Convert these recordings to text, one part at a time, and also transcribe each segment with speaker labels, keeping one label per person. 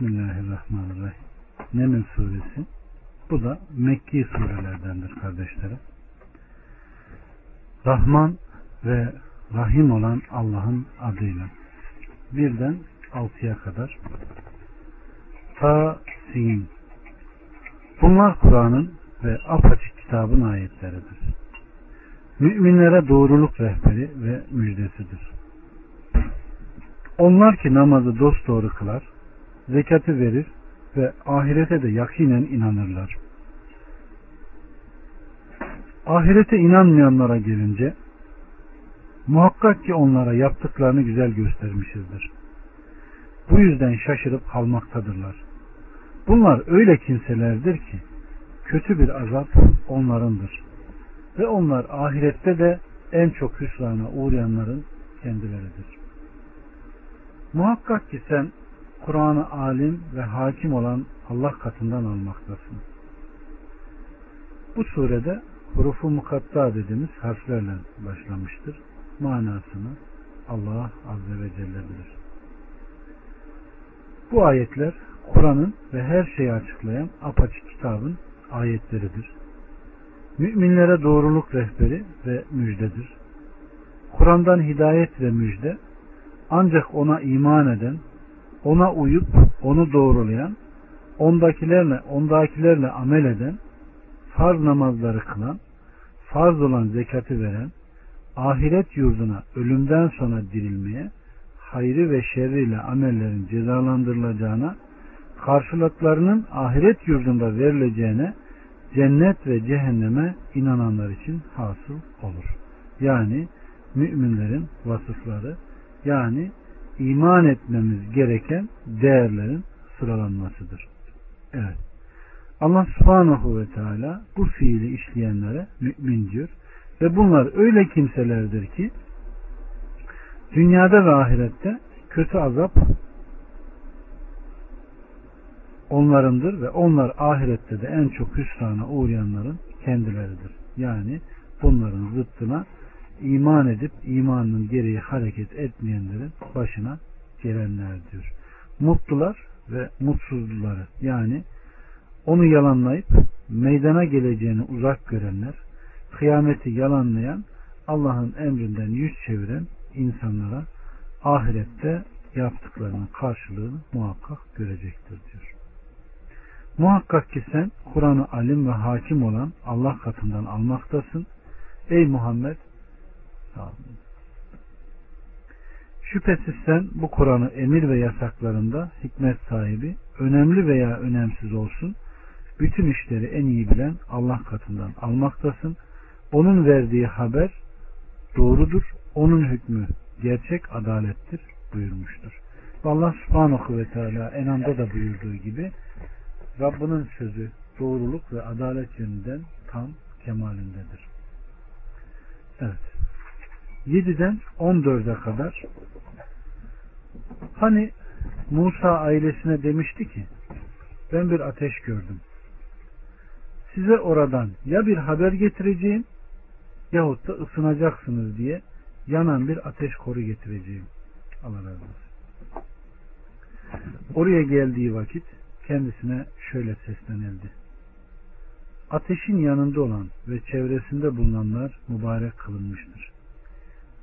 Speaker 1: Bismillahirrahmanirrahim. Neml suresi. Bu da Mekki surelerdendir kardeşlerim. Rahman ve Rahim olan Allah'ın adıyla. Birden altıya kadar. Ta sin. Bunlar Kur'an'ın ve apaçık kitabın ayetleridir. Müminlere doğruluk rehberi ve müjdesidir. Onlar ki namazı dosdoğru kılar, zekatı verir ve ahirete de yakinen inanırlar. Ahirete inanmayanlara gelince muhakkak ki onlara yaptıklarını güzel göstermişizdir. Bu yüzden şaşırıp kalmaktadırlar. Bunlar öyle kimselerdir ki kötü bir azap onlarındır. Ve onlar ahirette de en çok hüsrana uğrayanların kendileridir. Muhakkak ki sen Kur'an'ı alim ve hakim olan Allah katından almaktasın. Bu surede hurufu mukatta dediğimiz harflerle başlamıştır. Manasını Allah Azze ve Celle bilir. Bu ayetler Kur'an'ın ve her şeyi açıklayan apaçık kitabın ayetleridir. Müminlere doğruluk rehberi ve müjdedir. Kur'an'dan hidayet ve müjde ancak ona iman eden, ona uyup onu doğrulayan, ondakilerle ondakilerle amel eden, farz namazları kılan, farz olan zekatı veren, ahiret yurduna ölümden sonra dirilmeye, hayrı ve şerriyle amellerin cezalandırılacağına, karşılıklarının ahiret yurdunda verileceğine, cennet ve cehenneme inananlar için hasıl olur. Yani müminlerin vasıfları, yani iman etmemiz gereken değerlerin sıralanmasıdır. Evet. Allah subhanahu ve teala bu fiili işleyenlere mümin diyor. Ve bunlar öyle kimselerdir ki dünyada ve ahirette kötü azap onlarındır ve onlar ahirette de en çok hüsrana uğrayanların kendileridir. Yani bunların zıttına iman edip imanının gereği hareket etmeyenlerin başına gelenler diyor. Mutlular ve mutsuzluları yani onu yalanlayıp meydana geleceğini uzak görenler, kıyameti yalanlayan, Allah'ın emrinden yüz çeviren insanlara ahirette yaptıklarının karşılığını muhakkak görecektir diyor. Muhakkak ki sen Kur'an'ı alim ve hakim olan Allah katından almaktasın. Ey Muhammed Şüphesiz sen bu Kur'an'ı emir ve yasaklarında hikmet sahibi, önemli veya önemsiz olsun, bütün işleri en iyi bilen Allah katından almaktasın. Onun verdiği haber doğrudur. Onun hükmü gerçek adalettir buyurmuştur. Allah subhanahu ve teala enanda da buyurduğu gibi Rabbinin sözü doğruluk ve adalet yönünden tam kemalindedir. Evet. 7'den 14'e kadar hani Musa ailesine demişti ki ben bir ateş gördüm. Size oradan ya bir haber getireceğim yahut da ısınacaksınız diye yanan bir ateş koru getireceğim. Allah razı olsun. Oraya geldiği vakit kendisine şöyle seslenildi. Ateşin yanında olan ve çevresinde bulunanlar mübarek kılınmıştır.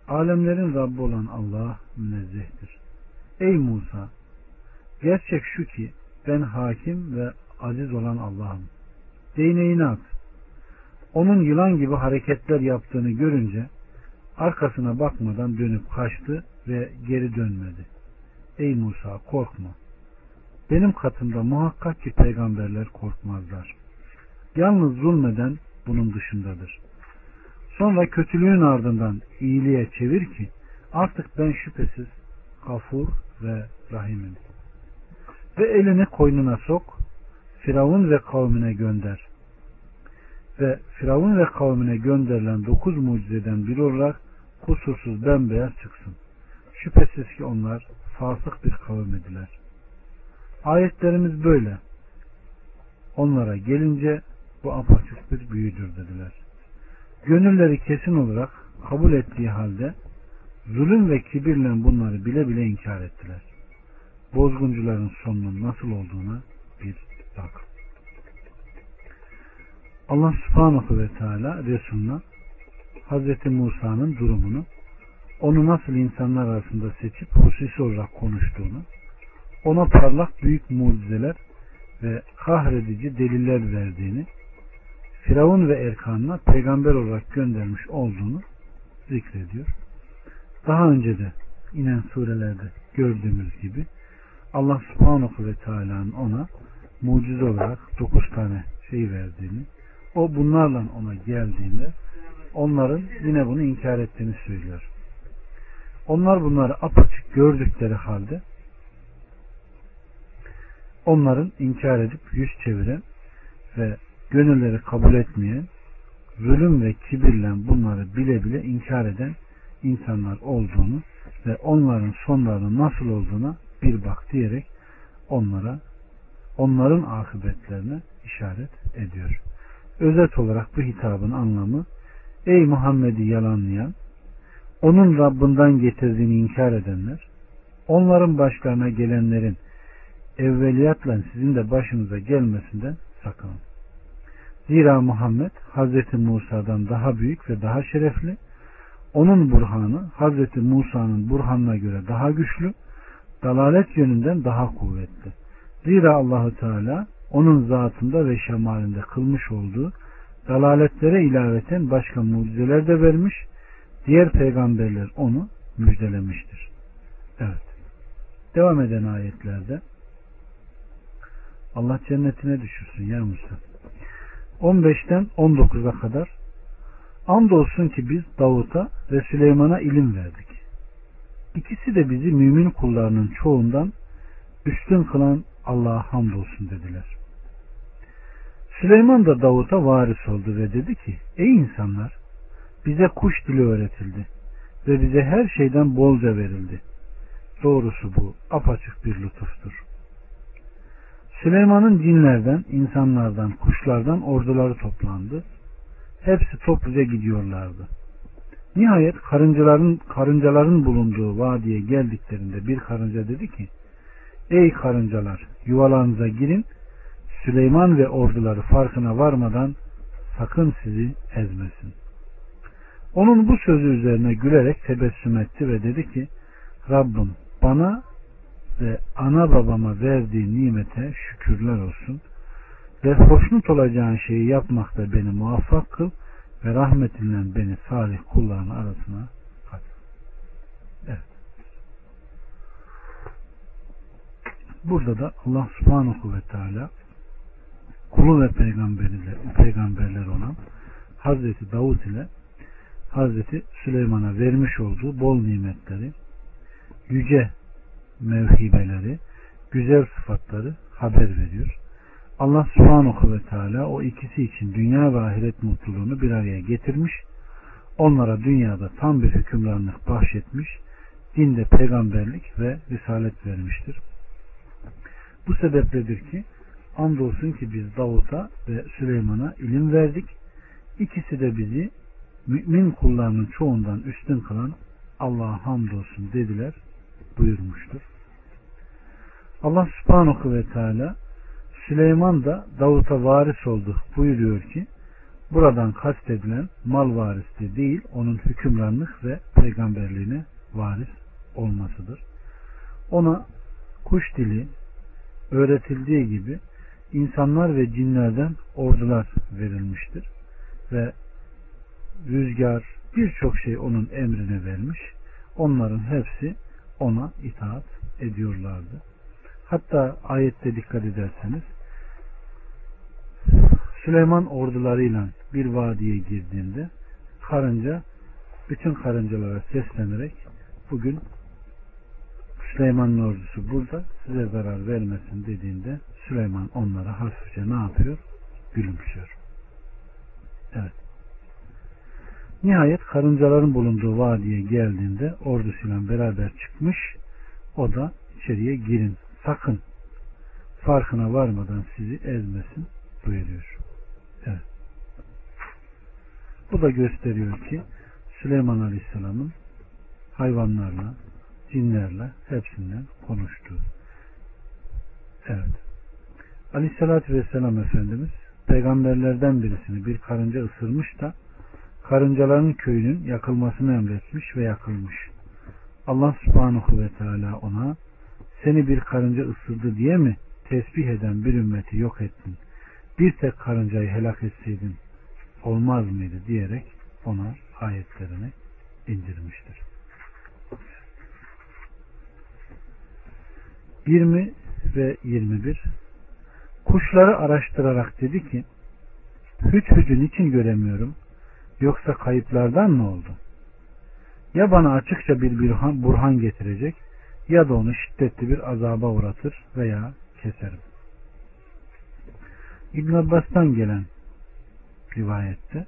Speaker 1: Alemlerin Rabbi olan Allah münezzehtir. Ey Musa! Gerçek şu ki ben hakim ve aziz olan Allah'ım. Değneğini at. Onun yılan gibi hareketler yaptığını görünce arkasına bakmadan dönüp kaçtı ve geri dönmedi. Ey Musa korkma. Benim katımda muhakkak ki peygamberler korkmazlar. Yalnız zulmeden bunun dışındadır. Sonra kötülüğün ardından iyiliğe çevir ki artık ben şüphesiz kafur ve rahimim. Ve elini koynuna sok, Firavun ve kavmine gönder. Ve Firavun ve kavmine gönderilen dokuz mucizeden biri olarak kusursuz bembeyaz çıksın. Şüphesiz ki onlar fasık bir kavim ediler. Ayetlerimiz böyle. Onlara gelince bu apaçık bir büyüdür dediler. Gönülleri kesin olarak kabul ettiği halde zulüm ve kibirle bunları bile bile inkar ettiler. bozguncuların sonunun nasıl olduğuna bir bak. Allah subhanahu ve teala Resulüne Hz. Musa'nın durumunu onu nasıl insanlar arasında seçip hususi olarak konuştuğunu ona parlak büyük mucizeler ve kahredici deliller verdiğini Firavun ve Erkan'la peygamber olarak göndermiş olduğunu zikrediyor. Daha önce de inen surelerde gördüğümüz gibi Allah subhanahu ve teala'nın ona mucize olarak dokuz tane şey verdiğini o bunlarla ona geldiğinde onların yine bunu inkar ettiğini söylüyor. Onlar bunları apaçık gördükleri halde onların inkar edip yüz çeviren ve gönülleri kabul etmeyen, zulüm ve kibirle bunları bile bile inkar eden insanlar olduğunu ve onların sonlarının nasıl olduğuna bir bak diyerek onlara onların akıbetlerine işaret ediyor. Özet olarak bu hitabın anlamı ey Muhammed'i yalanlayan onun Rabbinden getirdiğini inkar edenler onların başlarına gelenlerin evveliyatla sizin de başınıza gelmesinden sakının. Zira Muhammed Hazreti Musa'dan daha büyük ve daha şerefli. Onun burhanı Hazreti Musa'nın burhanına göre daha güçlü, dalalet yönünden daha kuvvetli. Zira Allahu Teala onun zatında ve şemalinde kılmış olduğu dalaletlere ilaveten başka mucizeler de vermiş, diğer peygamberler onu müjdelemiştir. Evet. Devam eden ayetlerde Allah cennetine düşürsün ya Musa. 15'ten 19'a kadar Andolsun ki biz Davut'a ve Süleyman'a ilim verdik. İkisi de bizi mümin kullarının çoğundan üstün kılan Allah'a hamdolsun dediler. Süleyman da Davut'a varis oldu ve dedi ki ey insanlar bize kuş dili öğretildi ve bize her şeyden bolca verildi. Doğrusu bu apaçık bir lütuftur. Süleyman'ın cinlerden, insanlardan, kuşlardan orduları toplandı. Hepsi topluca gidiyorlardı. Nihayet karıncaların karıncaların bulunduğu vadiye geldiklerinde bir karınca dedi ki: Ey karıncalar, yuvalarınıza girin. Süleyman ve orduları farkına varmadan sakın sizi ezmesin. Onun bu sözü üzerine gülerek tebessüm etti ve dedi ki: Rabbim bana ve ana babama verdiği nimete şükürler olsun ve hoşnut olacağın şeyi yapmakta beni muvaffak kıl ve rahmetinle beni salih kulların arasına kat. Evet. Burada da Allah subhanahu ve teala kulu ve peygamberler, peygamberler olan Hazreti Davut ile Hazreti Süleyman'a vermiş olduğu bol nimetleri yüce mevhibeleri, güzel sıfatları haber veriyor. Allah subhanahu ve teala o ikisi için dünya ve ahiret mutluluğunu bir araya getirmiş. Onlara dünyada tam bir hükümranlık bahşetmiş. Dinde peygamberlik ve risalet vermiştir. Bu sebepledir ki andolsun ki biz Davut'a ve Süleyman'a ilim verdik. İkisi de bizi mümin kullarının çoğundan üstün kılan Allah'a hamdolsun dediler buyurmuştur. Allah subhanahu ve teala Süleyman da Davut'a varis oldu buyuruyor ki buradan kastedilen mal varisi değil onun hükümranlık ve peygamberliğine varis olmasıdır. Ona kuş dili öğretildiği gibi insanlar ve cinlerden ordular verilmiştir ve rüzgar birçok şey onun emrine vermiş. Onların hepsi ona itaat ediyorlardı. Hatta ayette dikkat ederseniz Süleyman ordularıyla bir vadiye girdiğinde karınca bütün karıncalara seslenerek bugün Süleyman'ın ordusu burada size zarar vermesin dediğinde Süleyman onlara hafifçe ne yapıyor? Gülümsüyor. Evet. Nihayet karıncaların bulunduğu vadiye geldiğinde ordusuyla beraber çıkmış. O da içeriye girin. Sakın farkına varmadan sizi ezmesin buyuruyor. Evet. Bu da gösteriyor ki Süleyman Aleyhisselam'ın hayvanlarla, cinlerle hepsinden konuştuğu. Evet. Aleyhissalatü Vesselam Efendimiz peygamberlerden birisini bir karınca ısırmış da karıncaların köyünün yakılmasını emretmiş ve yakılmış. Allah subhanahu ve teala ona seni bir karınca ısırdı diye mi tesbih eden bir ümmeti yok ettin? Bir tek karıncayı helak etseydin olmaz mıydı diyerek ona ayetlerini indirmiştir. 20 ve 21 Kuşları araştırarak dedi ki Hüt hüdün için göremiyorum yoksa kayıplardan mı oldu? Ya bana açıkça bir burhan, getirecek ya da onu şiddetli bir azaba uğratır veya keserim. İbn Abbas'tan gelen rivayette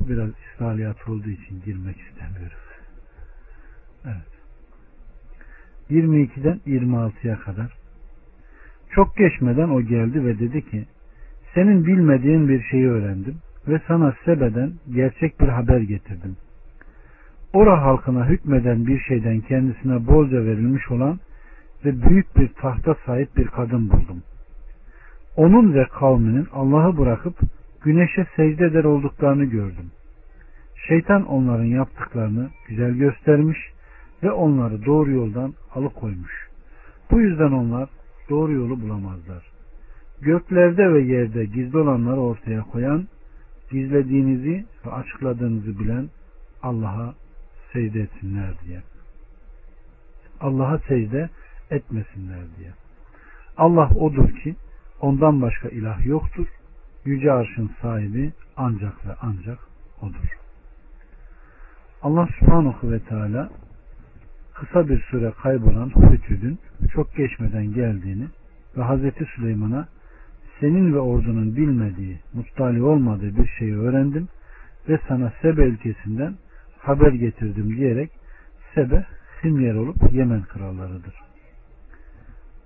Speaker 1: bu biraz İsrailiyat olduğu için girmek istemiyorum. Evet. 22'den 26'ya kadar çok geçmeden o geldi ve dedi ki senin bilmediğin bir şeyi öğrendim ve sana Sebe'den gerçek bir haber getirdim. Ora halkına hükmeden bir şeyden kendisine bolca verilmiş olan ve büyük bir tahta sahip bir kadın buldum. Onun ve kavminin Allah'ı bırakıp güneşe secde eder olduklarını gördüm. Şeytan onların yaptıklarını güzel göstermiş ve onları doğru yoldan alıkoymuş. Bu yüzden onlar doğru yolu bulamazlar. Göklerde ve yerde gizli olanları ortaya koyan, gizlediğinizi ve açıkladığınızı bilen Allah'a secde etsinler diye. Allah'a secde etmesinler diye. Allah odur ki ondan başka ilah yoktur. Yüce arşın sahibi ancak ve ancak odur. Allah subhanahu ve teala kısa bir süre kaybolan Hütüd'ün çok geçmeden geldiğini ve Hazreti Süleyman'a senin ve ordunun bilmediği, muttali olmadığı bir şeyi öğrendim ve sana Sebe ülkesinden haber getirdim diyerek Sebe Simyer olup Yemen krallarıdır.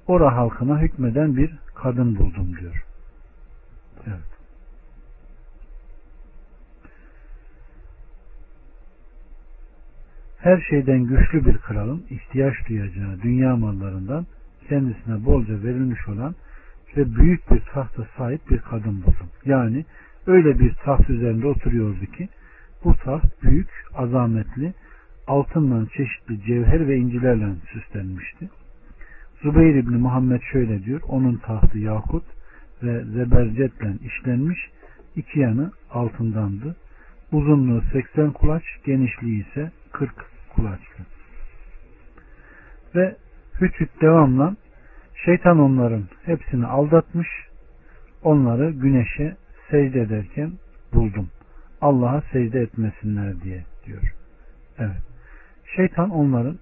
Speaker 1: Ora halkına hükmeden bir kadın buldum diyor. Evet. Her şeyden güçlü bir kralın ihtiyaç duyacağı dünya mallarından kendisine bolca verilmiş olan ve büyük bir tahta sahip bir kadın buldum. Yani öyle bir taht üzerinde oturuyordu ki bu taht büyük, azametli, altından çeşitli cevher ve incilerle süslenmişti. Zübeyir İbni Muhammed şöyle diyor, onun tahtı yakut ve zebercetle işlenmiş, iki yanı altındandı. Uzunluğu 80 kulaç, genişliği ise 40 kulaçtı. Ve Hütüt devamla şeytan onların hepsini aldatmış, onları güneşe secde ederken buldum. Allah'a secde etmesinler diye diyor. Evet. Şeytan onların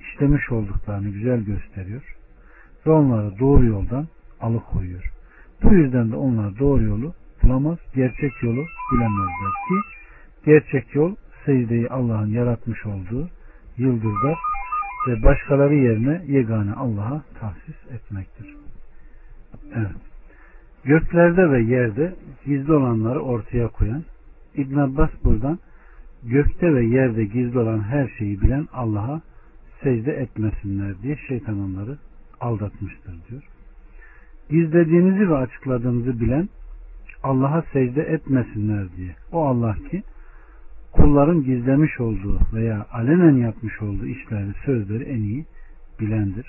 Speaker 1: işlemiş olduklarını güzel gösteriyor ve onları doğru yoldan alıkoyuyor. Bu yüzden de onlar doğru yolu bulamaz, gerçek yolu bilemezler ki gerçek yol secdeyi Allah'ın yaratmış olduğu yıldızlar ve başkaları yerine yegane Allah'a tahsis etmektir. Evet. Göklerde ve yerde gizli olanları ortaya koyan İbn Abbas buradan gökte ve yerde gizli olan her şeyi bilen Allah'a secde etmesinler diye şeytan onları aldatmıştır diyor. Gizlediğinizi ve açıkladığınızı bilen Allah'a secde etmesinler diye. O Allah ki kulların gizlemiş olduğu veya alenen yapmış olduğu işleri, sözleri en iyi bilendir.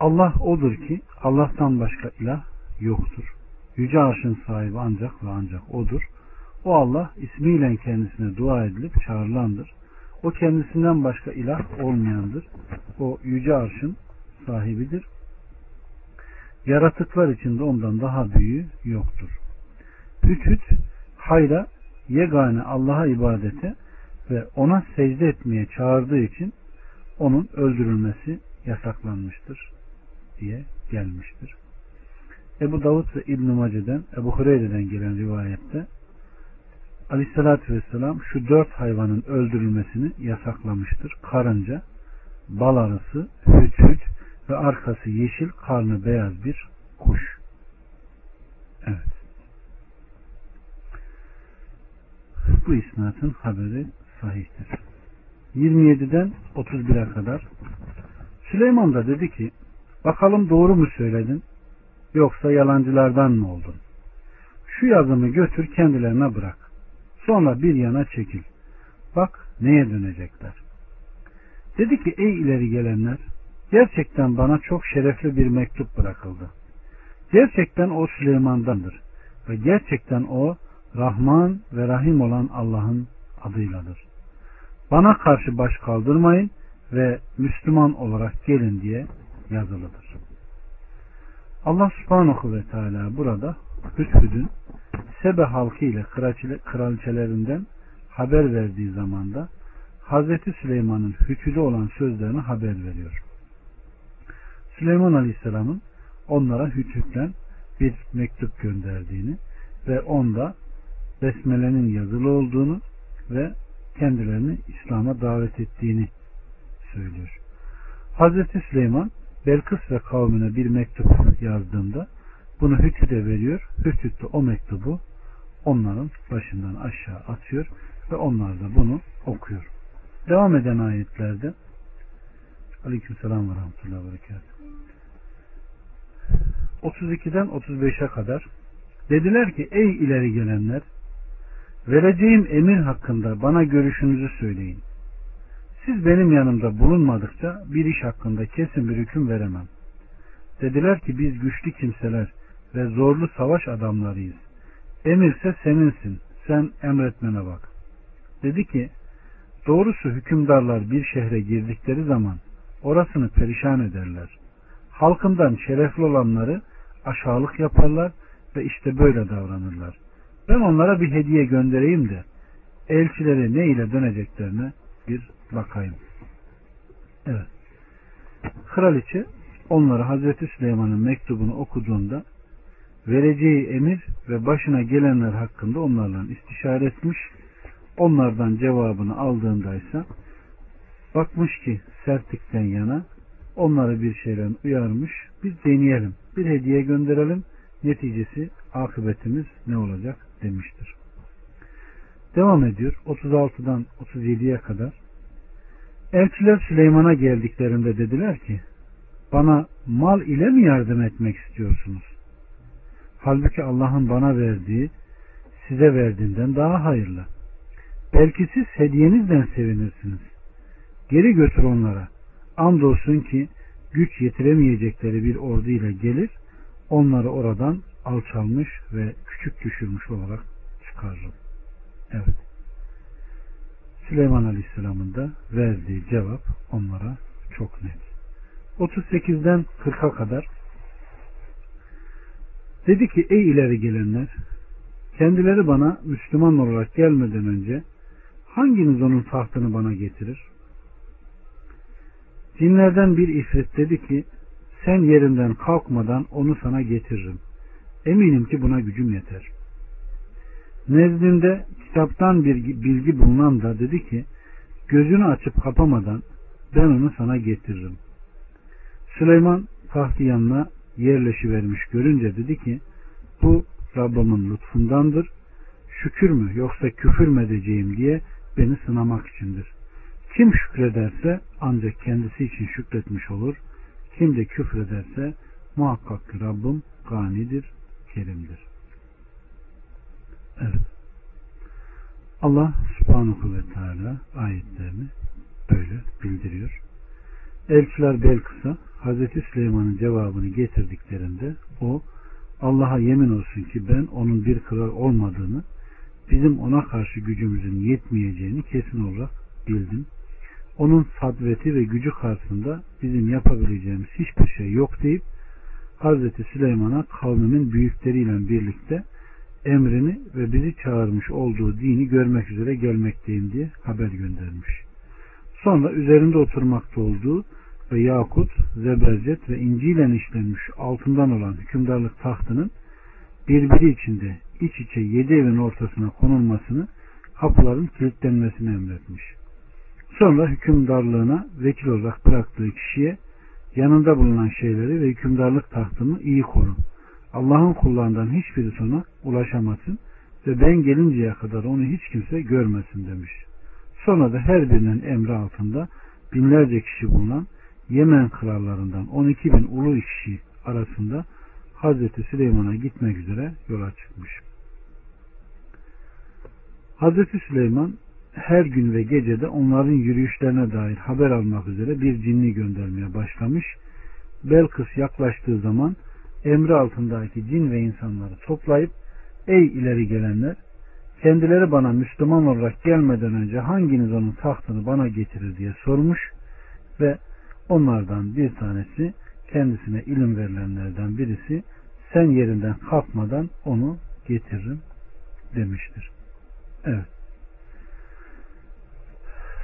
Speaker 1: Allah odur ki Allah'tan başka ilah yoktur. Yüce arşın sahibi ancak ve ancak odur. O Allah ismiyle kendisine dua edilip çağrılandır. O kendisinden başka ilah olmayandır. O yüce arşın sahibidir. Yaratıklar içinde ondan daha büyüğü yoktur. Hüt hüt hayra yegane Allah'a ibadete ve ona secde etmeye çağırdığı için onun öldürülmesi yasaklanmıştır diye gelmiştir. Ebu Davud ve İbn-i Mace'den, Ebu Hureyre'den gelen rivayette Aleyhisselatü Vesselam şu dört hayvanın öldürülmesini yasaklamıştır. Karınca, bal arısı, hüt hüt ve arkası yeşil, karnı beyaz bir kuş. Evet. Bu isnatın haberi sahihtir. 27'den 31'e kadar Süleyman da dedi ki bakalım doğru mu söyledin yoksa yalancılardan mı oldun? Şu yazımı götür kendilerine bırak. Sonra bir yana çekil. Bak neye dönecekler. Dedi ki ey ileri gelenler gerçekten bana çok şerefli bir mektup bırakıldı. Gerçekten o Süleyman'dandır ve gerçekten o Rahman ve Rahim olan Allah'ın adıyladır. Bana karşı baş kaldırmayın ve Müslüman olarak gelin diye yazılıdır. Allah subhanahu ve teala burada Hüdhüd'ün Sebe halkı ile kraliçelerinden haber verdiği zamanda Hazreti Süleyman'ın hüküde olan sözlerini haber veriyor. Süleyman Aleyhisselam'ın onlara hütükten bir mektup gönderdiğini ve onda besmelenin yazılı olduğunu ve kendilerini İslam'a davet ettiğini söylüyor. Hazreti Süleyman Belkıs ve kavmine bir mektup yazdığında bunu Hütü'de veriyor. Hütü de o mektubu onların başından aşağı atıyor ve onlar da bunu okuyor. Devam eden ayetlerde Aleykümselam ve Rahmetullah ve 32'den 35'e kadar dediler ki ey ileri gelenler vereceğim emir hakkında bana görüşünüzü söyleyin. Siz benim yanımda bulunmadıkça bir iş hakkında kesin bir hüküm veremem. Dediler ki biz güçlü kimseler ve zorlu savaş adamlarıyız. Emirse seninsin. Sen emretmene bak. Dedi ki doğrusu hükümdarlar bir şehre girdikleri zaman orasını perişan ederler. Halkından şerefli olanları aşağılık yaparlar ve işte böyle davranırlar. Ben onlara bir hediye göndereyim de elçileri ne ile döneceklerine bir bakayım. Evet. Kraliçe onlara Hazreti Süleyman'ın mektubunu okuduğunda vereceği emir ve başına gelenler hakkında onlarla istişare etmiş. Onlardan cevabını aldığında ise bakmış ki sertlikten yana onları bir şeyden uyarmış. Biz deneyelim. Bir hediye gönderelim. Neticesi akıbetimiz ne olacak demiştir. Devam ediyor. 36'dan 37'ye kadar. Elçiler Süleyman'a geldiklerinde dediler ki bana mal ile mi yardım etmek istiyorsunuz? Halbuki Allah'ın bana verdiği size verdiğinden daha hayırlı. Belki siz hediyenizden sevinirsiniz. Geri götür onlara. Andolsun ki güç yetiremeyecekleri bir ordu ile gelir, onları oradan alçalmış ve küçük düşürmüş olarak çıkarırım. Evet. Süleyman Aleyhisselam'ın da verdiği cevap onlara çok net. 38'den 40'a kadar dedi ki ey ileri gelenler kendileri bana Müslüman olarak gelmeden önce hanginiz onun tahtını bana getirir? Cinlerden bir ifrit dedi ki sen yerinden kalkmadan onu sana getiririm. Eminim ki buna gücüm yeter. Nezdinde kitaptan bir bilgi bulunan da dedi ki gözünü açıp kapamadan ben onu sana getiririm. Süleyman tahtı yanına yerleşivermiş görünce dedi ki bu Rabbimin lütfundandır. Şükür mü yoksa küfür mü edeceğim diye beni sınamak içindir. Kim şükrederse ancak kendisi için şükretmiş olur. Kim de küfrederse muhakkak ki Rabbim ganidir, kerimdir. Evet. Allah subhanahu ve teala ayetlerini böyle bildiriyor. Elçiler Belkıs'a Hazreti Süleyman'ın cevabını getirdiklerinde o Allah'a yemin olsun ki ben onun bir kral olmadığını bizim ona karşı gücümüzün yetmeyeceğini kesin olarak bildim. Onun sadveti ve gücü karşısında bizim yapabileceğimiz hiçbir şey yok deyip Hazreti Süleyman'a kavminin büyükleriyle birlikte emrini ve bizi çağırmış olduğu dini görmek üzere gelmekteyim diye haber göndermiş. Sonra üzerinde oturmakta olduğu ve yakut, zebercet ve inciyle işlenmiş altından olan hükümdarlık tahtının birbiri içinde iç içe yedi evin ortasına konulmasını kapıların kilitlenmesini emretmiş. Sonra hükümdarlığına vekil olarak bıraktığı kişiye yanında bulunan şeyleri ve hükümdarlık tahtını iyi koru. Allah'ın kullarından hiçbiri sana ulaşamasın ve ben gelinceye kadar onu hiç kimse görmesin demiş. Sonra da her birinin emri altında binlerce kişi bulunan Yemen krallarından 12 bin ulu kişi arasında Hazreti Süleyman'a gitmek üzere yola çıkmış. Hazreti Süleyman her gün ve gecede onların yürüyüşlerine dair haber almak üzere bir cinni göndermeye başlamış. Belkıs yaklaştığı zaman emri altındaki cin ve insanları toplayıp ey ileri gelenler kendileri bana Müslüman olarak gelmeden önce hanginiz onun tahtını bana getirir diye sormuş ve onlardan bir tanesi kendisine ilim verilenlerden birisi sen yerinden kalkmadan onu getiririm demiştir. Evet.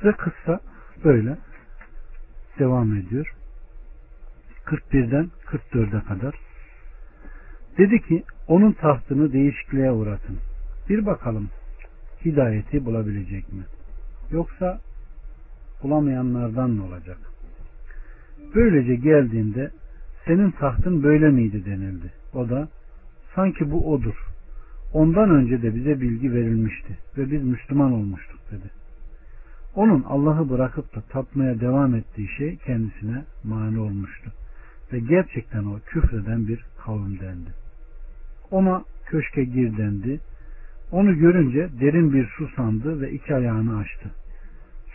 Speaker 1: Ve kıssa böyle devam ediyor. 41'den 44'e kadar. Dedi ki onun tahtını değişikliğe uğratın. Bir bakalım hidayeti bulabilecek mi? Yoksa bulamayanlardan mı olacak? Böylece geldiğinde senin tahtın böyle miydi denildi. O da sanki bu odur. Ondan önce de bize bilgi verilmişti ve biz Müslüman olmuştuk dedi. Onun Allah'ı bırakıp da tapmaya devam ettiği şey kendisine mani olmuştu. Ve gerçekten o küfreden bir kavim dendi. Ona köşke gir dendi. Onu görünce derin bir su sandı ve iki ayağını açtı.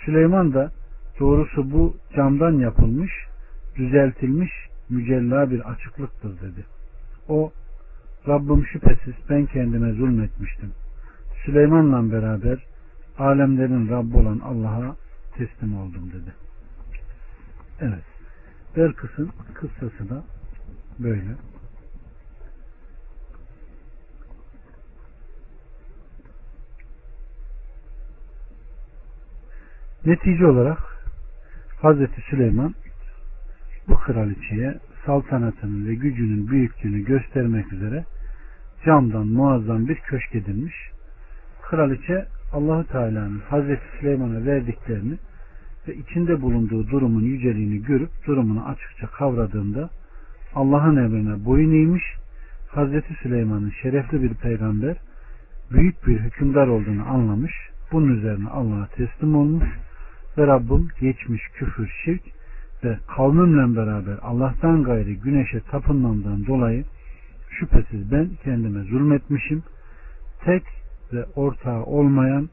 Speaker 1: Süleyman da doğrusu bu camdan yapılmış, düzeltilmiş mücella bir açıklıktır dedi. O Rabbim şüphesiz ben kendime zulmetmiştim. Süleyman'la beraber alemlerin Rabbi olan Allah'a teslim oldum dedi. Evet. Belkıs'ın kıssası da böyle. Netice olarak Hazreti Süleyman bu kraliçeye saltanatının ve gücünün büyüklüğünü göstermek üzere camdan muazzam bir köşk edilmiş. Kraliçe Allahu Teala'nın Hazreti Süleyman'a verdiklerini ve içinde bulunduğu durumun yüceliğini görüp durumunu açıkça kavradığında Allah'ın emrine boyun eğmiş, Hazreti Süleyman'ın şerefli bir peygamber, büyük bir hükümdar olduğunu anlamış, bunun üzerine Allah'a teslim olmuş ve Rabbim geçmiş küfür, şirk ve kavmimle beraber Allah'tan gayri güneşe tapınmamdan dolayı şüphesiz ben kendime zulmetmişim. Tek ve ortağı olmayan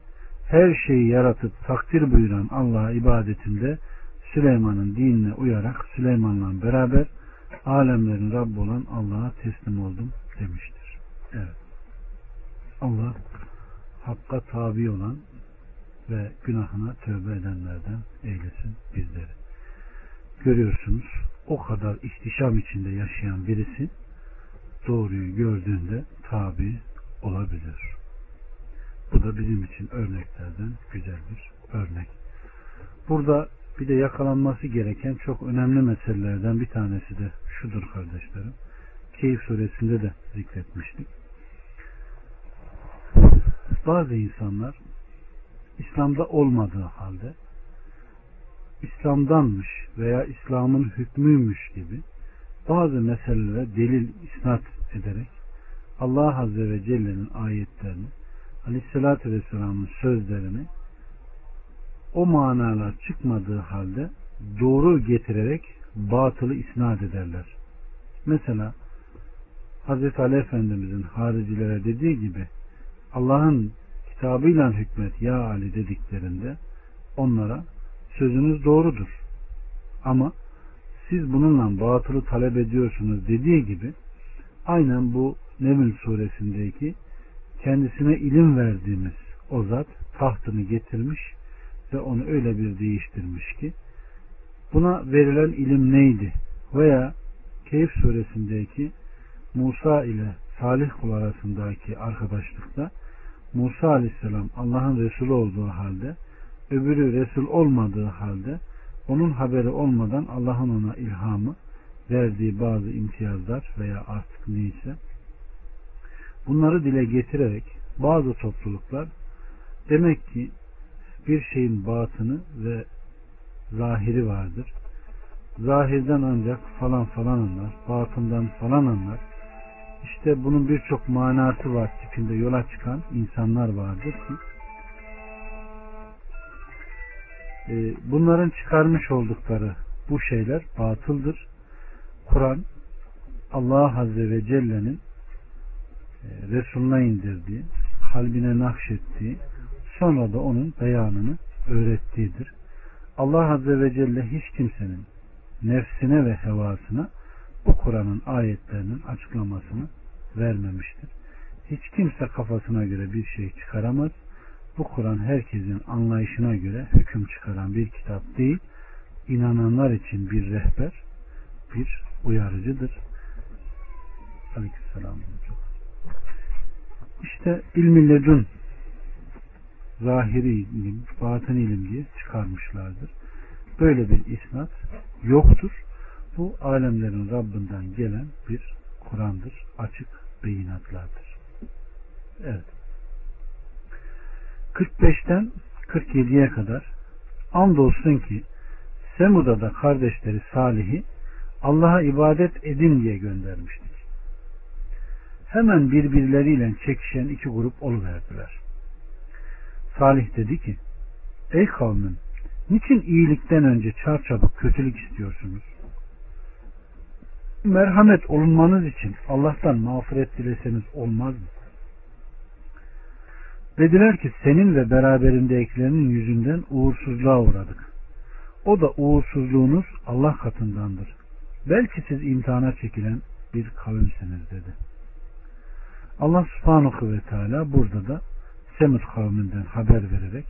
Speaker 1: her şeyi yaratıp takdir buyuran Allah'a ibadetinde Süleyman'ın dinine uyarak Süleyman'la beraber alemlerin Rabbi olan Allah'a teslim oldum demiştir. Evet. Allah hakka tabi olan ve günahına tövbe edenlerden eylesin bizleri. Görüyorsunuz o kadar ihtişam içinde yaşayan birisi doğruyu gördüğünde tabi olabilir. Bu da bizim için örneklerden güzel bir örnek. Burada bir de yakalanması gereken çok önemli meselelerden bir tanesi de şudur kardeşlerim. Keyif suresinde de zikretmiştik. Bazı insanlar İslam'da olmadığı halde İslam'danmış veya İslam'ın hükmüymüş gibi bazı meselelere delil isnat ederek Allah Azze ve Celle'nin ayetlerini Aleyhisselatü Vesselam'ın sözlerini o manalar çıkmadığı halde doğru getirerek batılı isnat ederler. Mesela Hazreti Ali Efendimizin haricilere dediği gibi Allah'ın kitabıyla hükmet ya Ali dediklerinde onlara sözünüz doğrudur. Ama siz bununla batılı talep ediyorsunuz dediği gibi aynen bu Neml suresindeki kendisine ilim verdiğimiz o zat tahtını getirmiş ve onu öyle bir değiştirmiş ki buna verilen ilim neydi? Veya Keyif suresindeki Musa ile Salih kul arasındaki arkadaşlıkta Musa aleyhisselam Allah'ın Resulü olduğu halde öbürü Resul olmadığı halde onun haberi olmadan Allah'ın ona ilhamı verdiği bazı imtiyazlar veya artık neyse bunları dile getirerek bazı topluluklar demek ki bir şeyin batını ve zahiri vardır. Zahirden ancak falan falan anlar, batından falan anlar. İşte bunun birçok manası var tipinde yola çıkan insanlar vardır ki e, bunların çıkarmış oldukları bu şeyler batıldır. Kur'an Allah Azze ve Celle'nin e, Resulüne indirdiği, kalbine nakşettiği, sonra da onun beyanını öğrettiğidir. Allah Azze ve Celle hiç kimsenin nefsine ve hevasına bu Kur'an'ın ayetlerinin açıklamasını vermemiştir. Hiç kimse kafasına göre bir şey çıkaramaz. Bu Kur'an herkesin anlayışına göre hüküm çıkaran bir kitap değil, inananlar için bir rehber, bir uyarıcıdır. Aleykümselam. İşte ilmi ledun zahiri ilim, batın ilim diye çıkarmışlardır. Böyle bir isnat yoktur. Bu alemlerin Rabbinden gelen bir Kur'an'dır. Açık beyinatlardır. Evet. 45'ten 47'ye kadar andolsun ki Semud'a da kardeşleri Salih'i Allah'a ibadet edin diye göndermiştik. Hemen birbirleriyle çekişen iki grup oluverdiler. Salih dedi ki Ey kavmim niçin iyilikten önce çarçabuk kötülük istiyorsunuz? Merhamet olunmanız için Allah'tan mağfiret dileseniz olmaz mı? Dediler ki senin ve beraberindekilerinin yüzünden uğursuzluğa uğradık. O da uğursuzluğunuz Allah katındandır. Belki siz imtihana çekilen bir kavimsiniz dedi. Allah subhanahu ve teala burada da Semud kavminden haber vererek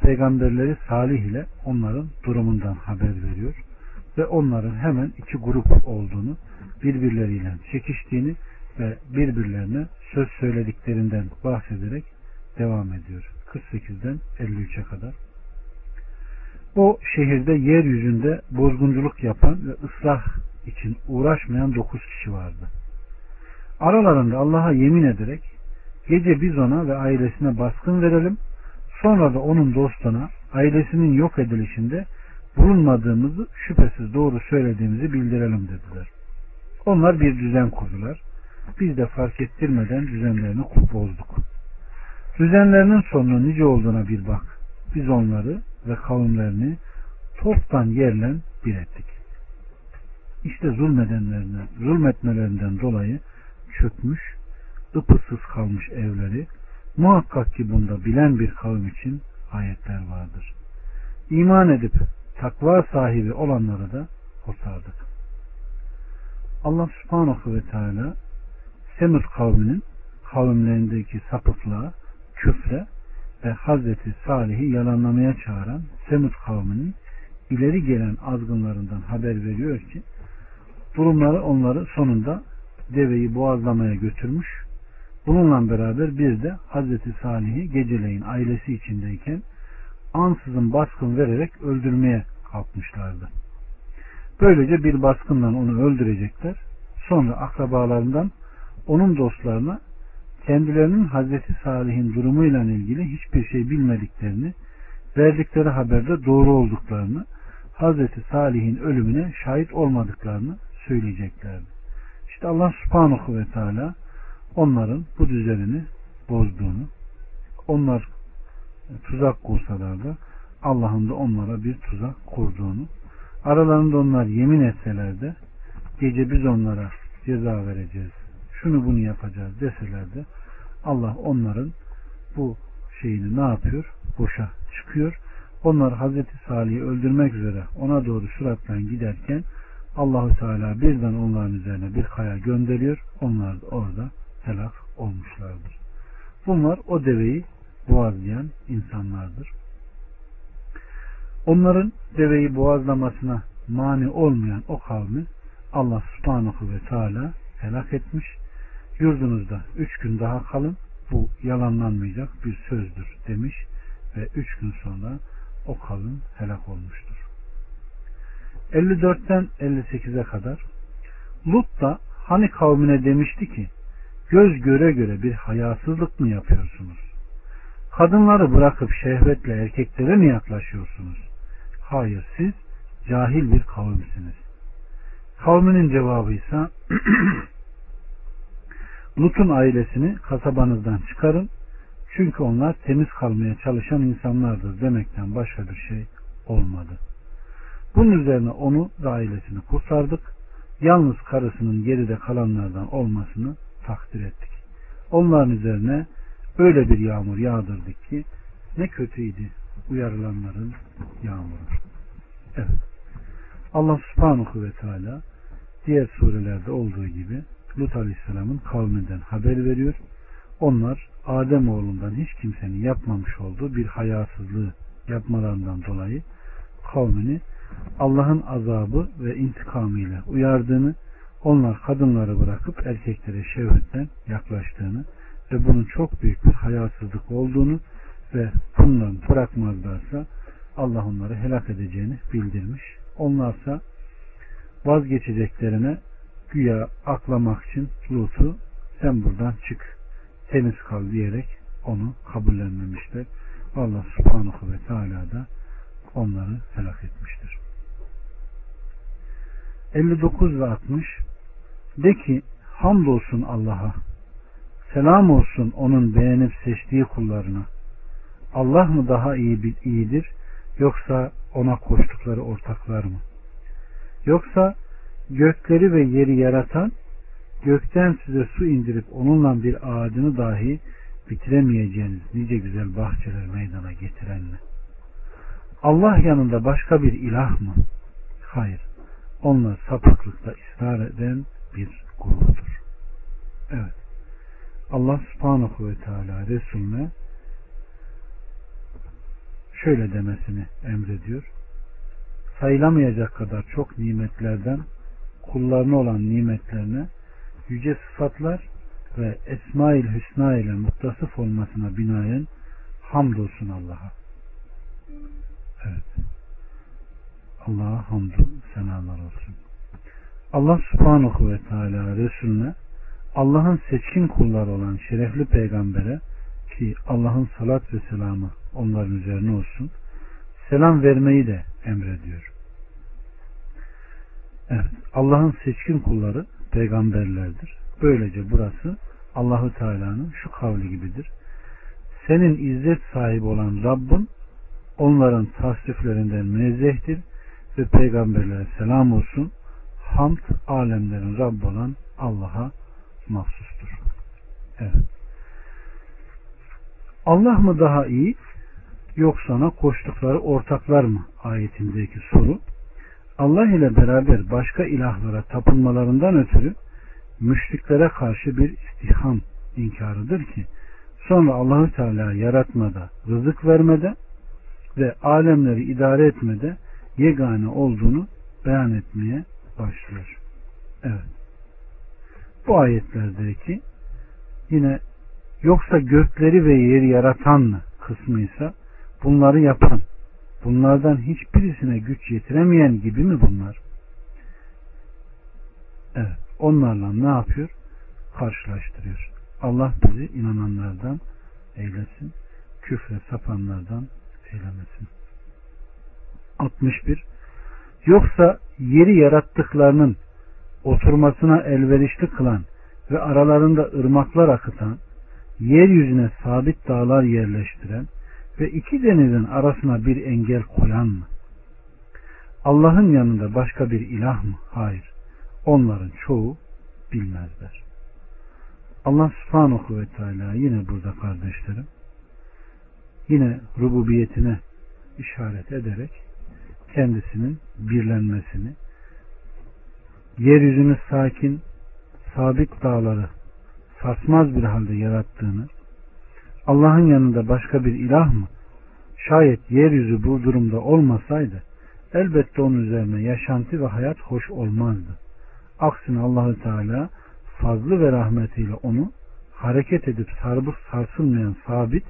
Speaker 1: peygamberleri Salih ile onların durumundan haber veriyor ve onların hemen iki grup olduğunu birbirleriyle çekiştiğini ve birbirlerine söz söylediklerinden bahsederek devam ediyor. 48'den 53'e kadar. O şehirde yeryüzünde bozgunculuk yapan ve ıslah için uğraşmayan dokuz kişi vardı. Aralarında Allah'a yemin ederek gece biz ona ve ailesine baskın verelim, sonra da onun dostuna ailesinin yok edilişinde bulunmadığımızı şüphesiz doğru söylediğimizi bildirelim dediler. Onlar bir düzen kurdular. Biz de fark ettirmeden düzenlerini bozduk. Düzenlerinin sonunun nice olduğuna bir bak. Biz onları ve kavimlerini toptan yerle bir ettik. İşte zulmedenlerine, zulmetmelerinden dolayı çökmüş, ıpısız kalmış evleri, muhakkak ki bunda bilen bir kavim için ayetler vardır. İman edip takva sahibi olanları da kurtardık. Allah subhanahu ve teala Semud kavminin kavimlerindeki sapıklığa, küfre ve Hazreti Salih'i yalanlamaya çağıran Semud kavminin ileri gelen azgınlarından haber veriyor ki durumları onları sonunda deveyi boğazlamaya götürmüş. Bununla beraber bir de Hazreti Salih'i geceleyin ailesi içindeyken ansızın baskın vererek öldürmeye kalkmışlardı. Böylece bir baskınla onu öldürecekler. Sonra akrabalarından onun dostlarına kendilerinin Hazreti Salih'in durumuyla ilgili hiçbir şey bilmediklerini, verdikleri haberde doğru olduklarını, Hazreti Salih'in ölümüne şahit olmadıklarını söyleyeceklerdi. İşte Allah subhanahu ve teala onların bu düzenini bozduğunu, onlar tuzak kursalar da Allah'ın da onlara bir tuzak kurduğunu, aralarında onlar yemin etseler de gece biz onlara ceza vereceğiz, şunu bunu yapacağız deseler de Allah onların bu şeyini ne yapıyor? Boşa çıkıyor. Onlar Hazreti Salih'i öldürmek üzere ona doğru süratle giderken Allahu Teala birden onların üzerine bir kaya gönderiyor. Onlar da orada helak olmuşlardır. Bunlar o deveyi boğazlayan insanlardır. Onların deveyi boğazlamasına mani olmayan o kavmi Allah subhanahu ve teala helak etmiş. Yurdunuzda üç gün daha kalın bu yalanlanmayacak bir sözdür demiş ve üç gün sonra o kavim helak olmuştur. 54'ten 58'e kadar Lut da hani kavmine demişti ki göz göre göre bir hayasızlık mı yapıyorsunuz? Kadınları bırakıp şehvetle erkeklere mi yaklaşıyorsunuz? Hayır siz cahil bir kavimsiniz. Kavminin cevabı ise Lut'un ailesini kasabanızdan çıkarın çünkü onlar temiz kalmaya çalışan insanlardır demekten başka bir şey olmadı. Bunun üzerine onu ve ailesini kurtardık. Yalnız karısının geride kalanlardan olmasını takdir ettik. Onların üzerine öyle bir yağmur yağdırdık ki ne kötüydü uyarılanların yağmuru. Evet. Allah subhanahu ve teala diğer surelerde olduğu gibi Lut aleyhisselamın kavminden haber veriyor. Onlar Adem oğlundan hiç kimsenin yapmamış olduğu bir hayasızlığı yapmalarından dolayı kavmini Allah'ın azabı ve intikamıyla uyardığını, onlar kadınları bırakıp erkeklere şehvetten yaklaştığını ve bunun çok büyük bir hayasızlık olduğunu ve bundan bırakmazlarsa Allah onları helak edeceğini bildirmiş. Onlarsa vazgeçeceklerine güya aklamak için Lut'u sen buradan çık temiz kal diyerek onu kabullenmemişler. Allah subhanahu ve teala da onları helak etmiştir. 59 ve 60 De ki hamdolsun Allah'a selam olsun onun beğenip seçtiği kullarına Allah mı daha iyi iyidir yoksa ona koştukları ortaklar mı? Yoksa gökleri ve yeri yaratan gökten size su indirip onunla bir ağacını dahi bitiremeyeceğiniz nice güzel bahçeler meydana getiren mi? Allah yanında başka bir ilah mı? Hayır. Onlar sapıklıkta ısrar eden bir gruptur. Evet. Allah subhanahu ve teala Resulüne şöyle demesini emrediyor. Sayılamayacak kadar çok nimetlerden kullarına olan nimetlerine yüce sıfatlar ve Esmail Hüsna ile muttasıf olmasına binaen hamdolsun Allah'a. Evet. Allah'a hamdü senalar olsun. Allah subhanahu ve teala Resulüne Allah'ın seçkin kulları olan şerefli peygambere ki Allah'ın salat ve selamı onların üzerine olsun selam vermeyi de emrediyor. Evet, Allah'ın seçkin kulları peygamberlerdir. Böylece burası Allahu Teala'nın şu kavli gibidir. Senin izzet sahibi olan Rabbin onların tasdiflerinden münezzehtir ve peygamberlere selam olsun. Hamd alemlerin Rabb olan Allah'a mahsustur. Evet. Allah mı daha iyi yoksa ona koştukları ortaklar mı ayetindeki soru Allah ile beraber başka ilahlara tapınmalarından ötürü müşriklere karşı bir istiham inkarıdır ki sonra Allahü Teala yaratmada, rızık vermede ve alemleri idare etmede yegane olduğunu beyan etmeye başlıyor. Evet. Bu ayetlerdeki yine yoksa gökleri ve yeri yaratan mı kısmıysa bunları yapan bunlardan hiçbirisine güç yetiremeyen gibi mi bunlar? Evet. Onlarla ne yapıyor? Karşılaştırıyor. Allah bizi inananlardan eylesin. Küfre sapanlardan eylemesin. 61. Yoksa yeri yarattıklarının oturmasına elverişli kılan ve aralarında ırmaklar akıtan, yeryüzüne sabit dağlar yerleştiren ve iki denizin arasına bir engel koyan mı? Allah'ın yanında başka bir ilah mı? Hayır. Onların çoğu bilmezler. Allah subhanahu ve teala yine burada kardeşlerim yine rububiyetine işaret ederek kendisinin birlenmesini yeryüzünü sakin sabit dağları sarsmaz bir halde yarattığını Allah'ın yanında başka bir ilah mı? Şayet yeryüzü bu durumda olmasaydı elbette onun üzerine yaşantı ve hayat hoş olmazdı. Aksine Allahü Teala fazlı ve rahmetiyle onu hareket edip sarbık sarsılmayan sabit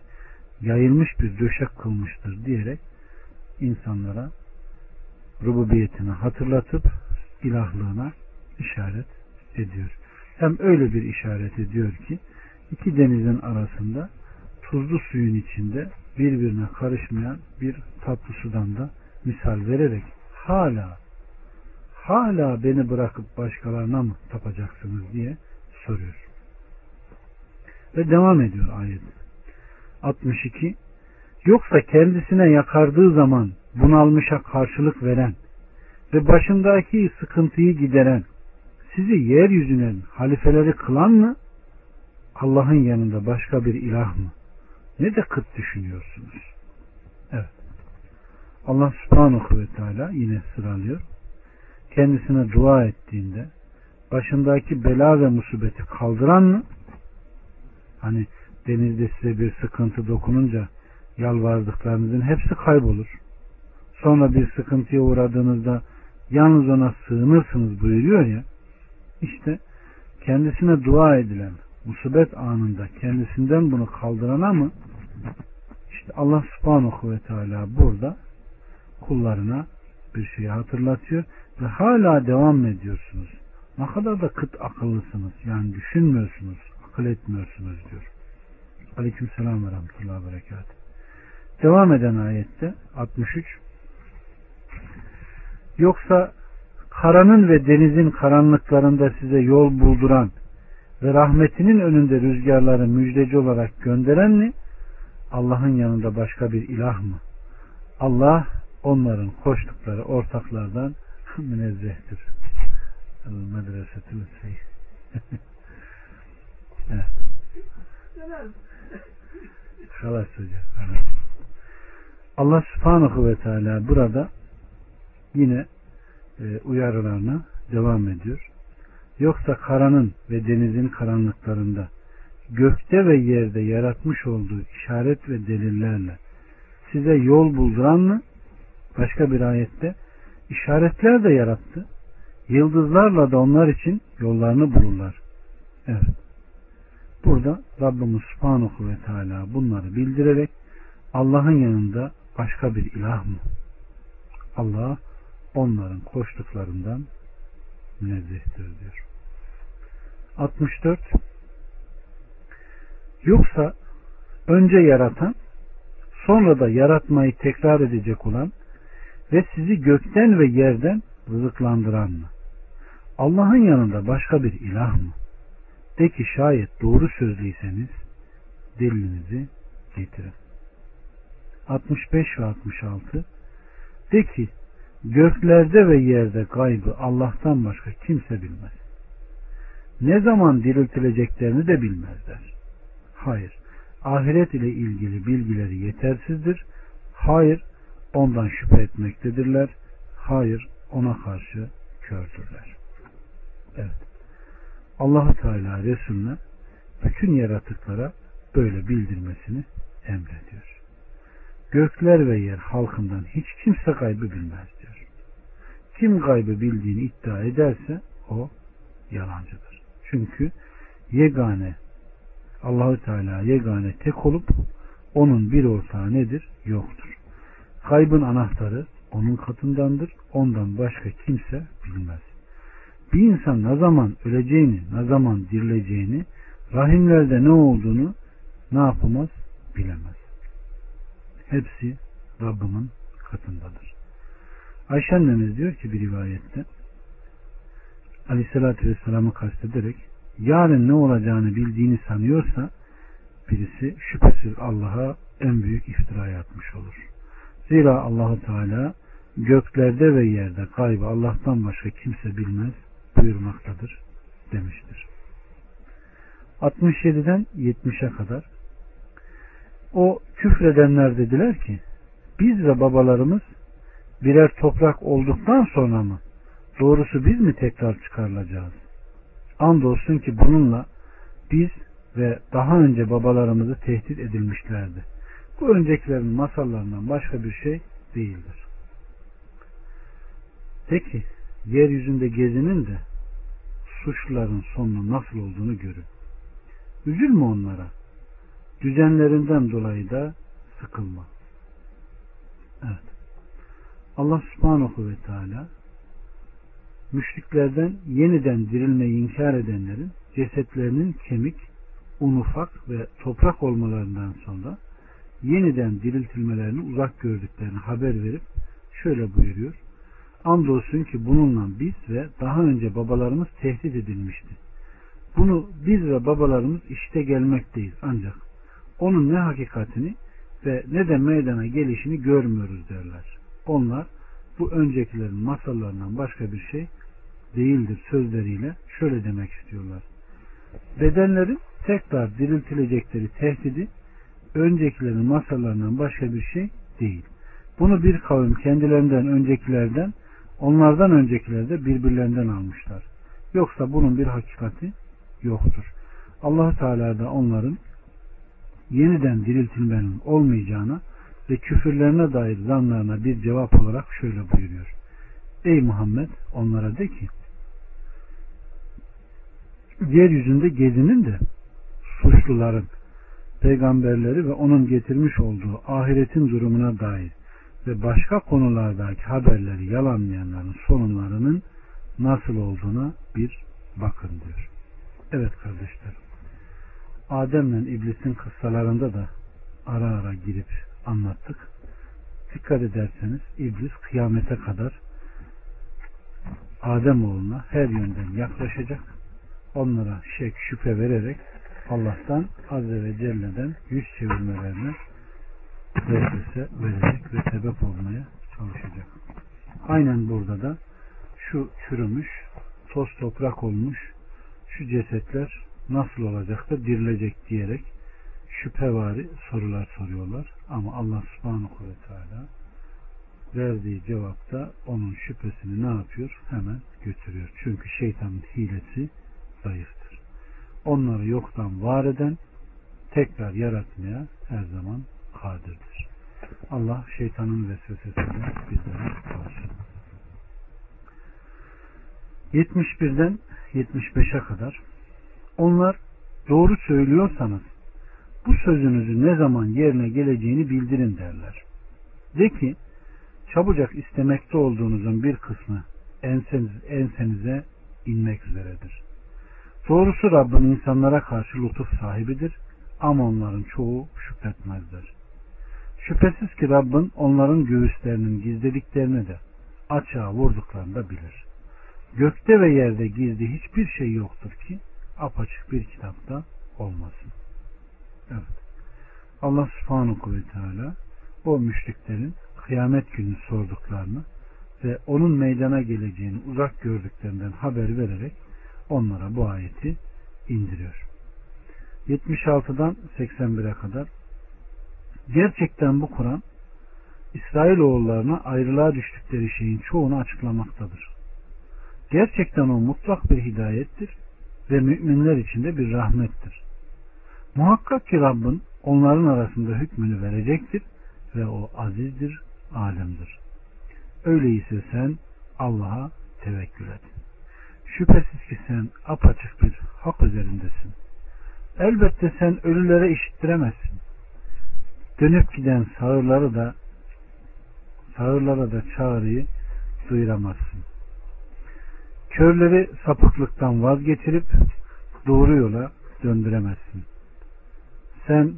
Speaker 1: yayılmış bir döşek kılmıştır diyerek insanlara rububiyetini hatırlatıp ilahlığına işaret ediyor. Hem öyle bir işaret ediyor ki iki denizin arasında tuzlu suyun içinde birbirine karışmayan bir tatlı sudan da misal vererek hala hala beni bırakıp başkalarına mı tapacaksınız diye soruyor. Ve devam ediyor ayet. 62 Yoksa kendisine yakardığı zaman bunalmışa karşılık veren ve başındaki sıkıntıyı gideren, sizi yeryüzünün halifeleri kılan mı? Allah'ın yanında başka bir ilah mı? Ne de kıt düşünüyorsunuz. Evet. Allah subhanahu ve teala yine sıralıyor. Kendisine dua ettiğinde başındaki bela ve musibeti kaldıran mı? Hani denizde size bir sıkıntı dokununca yalvardıklarınızın hepsi kaybolur. Sonra bir sıkıntıya uğradığınızda yalnız ona sığınırsınız buyuruyor ya. İşte kendisine dua edilen musibet anında kendisinden bunu kaldırana mı? İşte Allah subhanahu ve teala burada kullarına bir şeyi hatırlatıyor ve hala devam ediyorsunuz. Ne kadar da kıt akıllısınız. Yani düşünmüyorsunuz, akıl etmiyorsunuz diyor. Aleyküm selam ve rahmetullahi ve berekat. Devam eden ayette 63 Yoksa karanın ve denizin karanlıklarında size yol bulduran ve rahmetinin önünde rüzgarları müjdeci olarak gönderen mi? Allah'ın yanında başka bir ilah mı? Allah onların koştukları ortaklardan münezzehtir. Medresetül şey. evet. Halas hocam. Allah subhanahu ve teala burada yine e, uyarılarına devam ediyor. Yoksa karanın ve denizin karanlıklarında gökte ve yerde yaratmış olduğu işaret ve delillerle size yol bulduran mı? Başka bir ayette işaretler de yarattı. Yıldızlarla da onlar için yollarını bulurlar. Evet. Burada Rabbimiz Subhanahu ve Teala bunları bildirerek Allah'ın yanında başka bir ilah mı? Allah onların koştuklarından münezzehtir diyor. 64 Yoksa önce yaratan sonra da yaratmayı tekrar edecek olan ve sizi gökten ve yerden rızıklandıran mı? Allah'ın yanında başka bir ilah mı? De ki şayet doğru sözlüyseniz delilinizi getirin. 65 ve 66 De ki göklerde ve yerde gaybı Allah'tan başka kimse bilmez. Ne zaman diriltileceklerini de bilmezler. Hayır. Ahiret ile ilgili bilgileri yetersizdir. Hayır. Ondan şüphe etmektedirler. Hayır. Ona karşı kördürler. Evet. Allahu Teala Resulüne bütün yaratıklara böyle bildirmesini emrediyor. Gökler ve yer halkından hiç kimse gaybı bilmez diyor. Kim gaybı bildiğini iddia ederse o yalancıdır. Çünkü yegane Allahü Teala yegane tek olup onun bir ortağı nedir? Yoktur. Kaybın anahtarı onun katındandır. Ondan başka kimse bilmez. Bir insan ne zaman öleceğini, ne zaman dirileceğini, rahimlerde ne olduğunu ne yapamaz? Bilemez. Hepsi Rabbimin katındadır. Ayşe annemiz diyor ki bir rivayette Aleyhisselatü Vesselam'ı kastederek yarın ne olacağını bildiğini sanıyorsa birisi şüphesiz Allah'a en büyük iftira atmış olur. Zira Allahu Teala göklerde ve yerde kaybı Allah'tan başka kimse bilmez buyurmaktadır demiştir. 67'den 70'e kadar o küfredenler dediler ki biz ve babalarımız birer toprak olduktan sonra mı doğrusu biz mi tekrar çıkarılacağız? Andolsun ki bununla biz ve daha önce babalarımızı tehdit edilmişlerdi. Bu öncekilerin masallarından başka bir şey değildir. Peki yeryüzünde gezinin de suçluların sonunun nasıl olduğunu görün. Üzülme onlara. Düzenlerinden dolayı da sıkılma. Evet. Allah subhanahu ve teala müşriklerden yeniden dirilmeyi inkar edenlerin cesetlerinin kemik, un ufak ve toprak olmalarından sonra yeniden diriltilmelerini uzak gördüklerini haber verip şöyle buyuruyor. Andolsun ki bununla biz ve daha önce babalarımız tehdit edilmişti. Bunu biz ve babalarımız işte gelmekteyiz ancak onun ne hakikatini ve ne de meydana gelişini görmüyoruz derler. Onlar bu öncekilerin masallarından başka bir şey değildir sözleriyle şöyle demek istiyorlar. Bedenlerin tekrar diriltilecekleri tehdidi öncekilerin masallarından başka bir şey değil. Bunu bir kavim kendilerinden öncekilerden onlardan öncekiler de birbirlerinden almışlar. Yoksa bunun bir hakikati yoktur. allah Teala da onların yeniden diriltilmenin olmayacağına ve küfürlerine dair zanlarına bir cevap olarak şöyle buyuruyor. Ey Muhammed onlara de ki yeryüzünde gezinin de suçluların peygamberleri ve onun getirmiş olduğu ahiretin durumuna dair ve başka konulardaki haberleri yalanlayanların sonlarının nasıl olduğuna bir bakın diyor. Evet kardeşler. Adem'le iblisin kıssalarında da ara ara girip anlattık. Dikkat ederseniz iblis kıyamete kadar Adem oğluna her yönden yaklaşacak. Onlara şek şüphe vererek Allah'tan Azze ve Celle'den yüz çevirmelerine vesvese verecek ve sebep olmaya çalışacak. Aynen burada da şu çürümüş, toz toprak olmuş şu cesetler nasıl olacak da dirilecek diyerek şüphevari sorular soruyorlar. Ama Allah subhanahu ve teala verdiği cevapta onun şüphesini ne yapıyor? Hemen götürüyor. Çünkü şeytanın hilesi zayıftır. Onları yoktan var eden tekrar yaratmaya her zaman kadirdir. Allah şeytanın vesvesesinden bizlere korusun. 71'den 75'e kadar onlar doğru söylüyorsanız bu sözünüzü ne zaman yerine geleceğini bildirin derler. De ki çabucak istemekte olduğunuzun bir kısmı enseniz, ensenize inmek üzeredir. Doğrusu Rabbin insanlara karşı lütuf sahibidir ama onların çoğu şükretmezler. Şüphesiz ki Rabbin onların göğüslerinin gizlediklerini de açığa vurduklarını da bilir. Gökte ve yerde gizli hiçbir şey yoktur ki apaçık bir kitapta olmasın. Evet. Allah subhanahu ve teala o müşriklerin kıyamet günü sorduklarını ve onun meydana geleceğini uzak gördüklerinden haber vererek onlara bu ayeti indiriyor. 76'dan 81'e kadar gerçekten bu Kur'an İsrailoğullarına ayrılığa düştükleri şeyin çoğunu açıklamaktadır. Gerçekten o mutlak bir hidayettir ve müminler için de bir rahmettir. Muhakkak ki Rabbin onların arasında hükmünü verecektir ve o azizdir, alemdir. Öyleyse sen Allah'a tevekkül et. Şüphesiz ki sen apaçık bir hak üzerindesin. Elbette sen ölülere işittiremezsin. Dönüp giden sağırları da sağırlara da çağrıyı duyuramazsın. Körleri sapıklıktan vazgeçirip doğru yola döndüremezsin. Sen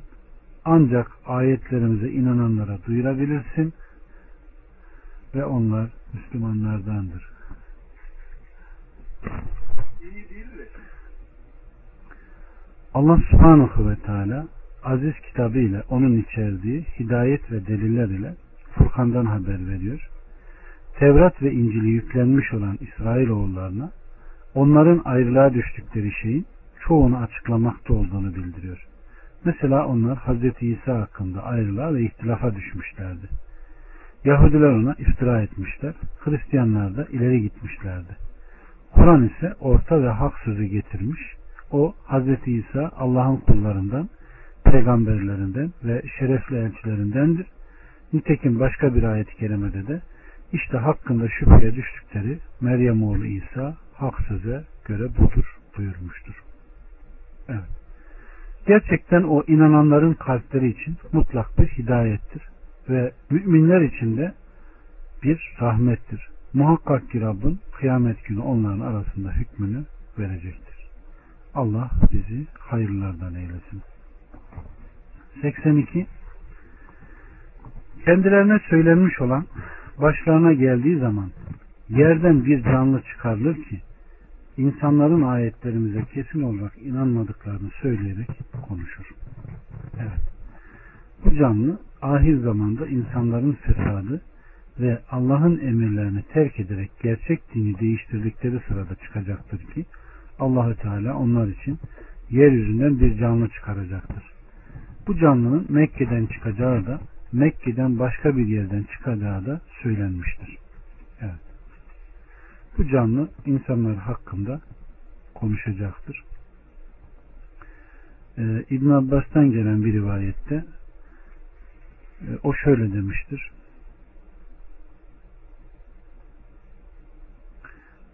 Speaker 1: ancak ayetlerimize inananlara duyurabilirsin ve onlar Müslümanlardandır. Allah subhanahu ve teala aziz kitabı ile onun içerdiği hidayet ve deliller ile Furkan'dan haber veriyor. Tevrat ve İncil'i yüklenmiş olan İsrailoğullarına onların ayrılığa düştükleri şeyin çoğunu açıklamakta olduğunu bildiriyor. Mesela onlar Hz. İsa hakkında ayrılığa ve ihtilafa düşmüşlerdi. Yahudiler ona iftira etmişler. Hristiyanlar da ileri gitmişlerdi. Kur'an ise orta ve hak sözü getirmiş. O Hz. İsa Allah'ın kullarından, peygamberlerinden ve şerefli elçilerindendir. Nitekim başka bir ayet-i kerimede de işte hakkında şüpheye düştükleri Meryem oğlu İsa hak söze göre budur buyurmuştur. Evet. Gerçekten o inananların kalpleri için mutlak bir hidayettir ve müminler için de bir rahmettir. Muhakkak ki Rabbin kıyamet günü onların arasında hükmünü verecektir. Allah bizi hayırlardan eylesin. 82 Kendilerine söylenmiş olan başlarına geldiği zaman yerden bir canlı çıkarılır ki insanların ayetlerimize kesin olarak inanmadıklarını söyleyerek konuşur. Evet. Bu canlı ahir zamanda insanların fesadı ve Allah'ın emirlerini terk ederek gerçek dini değiştirdikleri sırada çıkacaktır ki Allahü Teala onlar için yeryüzünden bir canlı çıkaracaktır. Bu canlının Mekke'den çıkacağı da Mekke'den başka bir yerden çıkacağı da söylenmiştir. Evet. Bu canlı insanlar hakkında konuşacaktır. Ee, İbn Abbas'tan gelen bir rivayette e, o şöyle demiştir.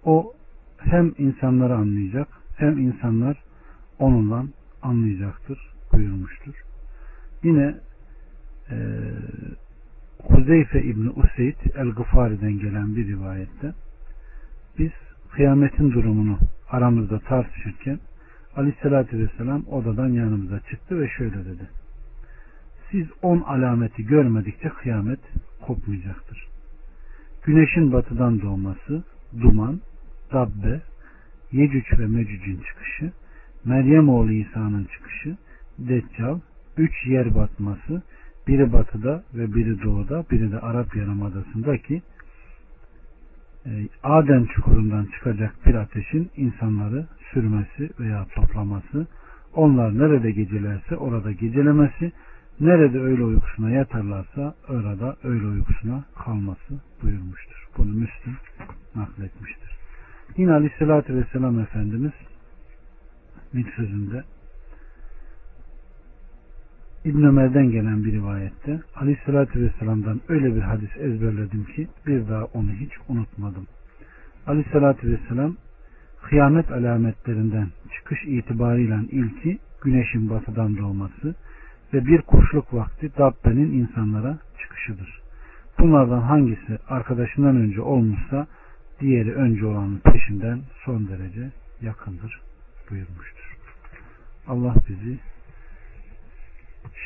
Speaker 1: O hem insanları anlayacak hem insanlar onunla anlayacaktır buyurmuştur. Yine e, Huzeyfe İbni Useyd El-Gıfari'den gelen bir rivayette biz kıyametin durumunu aramızda tartışırken Aleyhisselatü Vesselam odadan yanımıza çıktı ve şöyle dedi. Siz on alameti görmedikçe kıyamet kopmayacaktır. Güneşin batıdan doğması, duman, dabbe, Yecüc ve Mecüc'ün çıkışı, Meryem oğlu İsa'nın çıkışı, Deccal, üç yer batması, biri batıda ve biri doğuda, biri de Arap Yarımadası'ndaki e, Adem çukurundan çıkacak bir ateşin insanları sürmesi veya toplaması, onlar nerede gecelerse orada gecelemesi, nerede öyle uykusuna yatarlarsa orada öyle uykusuna kalması buyurmuştur. Bunu Müslüm nakletmiştir. Yine Aleyhisselatü Vesselam Efendimiz bir sözünde İbn Ömer'den gelen bir rivayette Aleyhisselatü Vesselam'dan öyle bir hadis ezberledim ki bir daha onu hiç unutmadım. Aleyhisselatü Vesselam kıyamet alametlerinden çıkış itibarıyla ilki güneşin batıdan doğması ve bir kuşluk vakti Dabbe'nin insanlara çıkışıdır. Bunlardan hangisi arkadaşından önce olmuşsa diğeri önce olanın peşinden son derece yakındır buyurmuştur. Allah bizi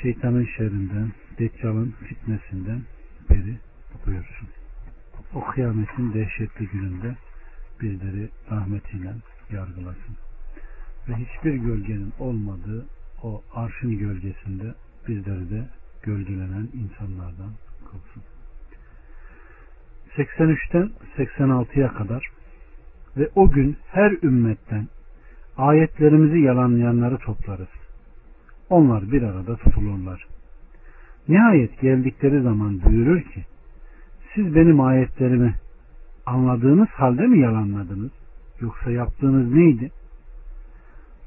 Speaker 1: şeytanın şerrinden, deccalın fitnesinden beri buyursun. O kıyametin dehşetli gününde bizleri rahmetiyle yargılasın. Ve hiçbir gölgenin olmadığı o arşın gölgesinde bizleri de gölgelenen insanlardan kılsın. 83'ten 86'ya kadar ve o gün her ümmetten ayetlerimizi yalanlayanları toplarız. Onlar bir arada tutulurlar. Nihayet geldikleri zaman buyurur ki siz benim ayetlerimi anladığınız halde mi yalanladınız? Yoksa yaptığınız neydi?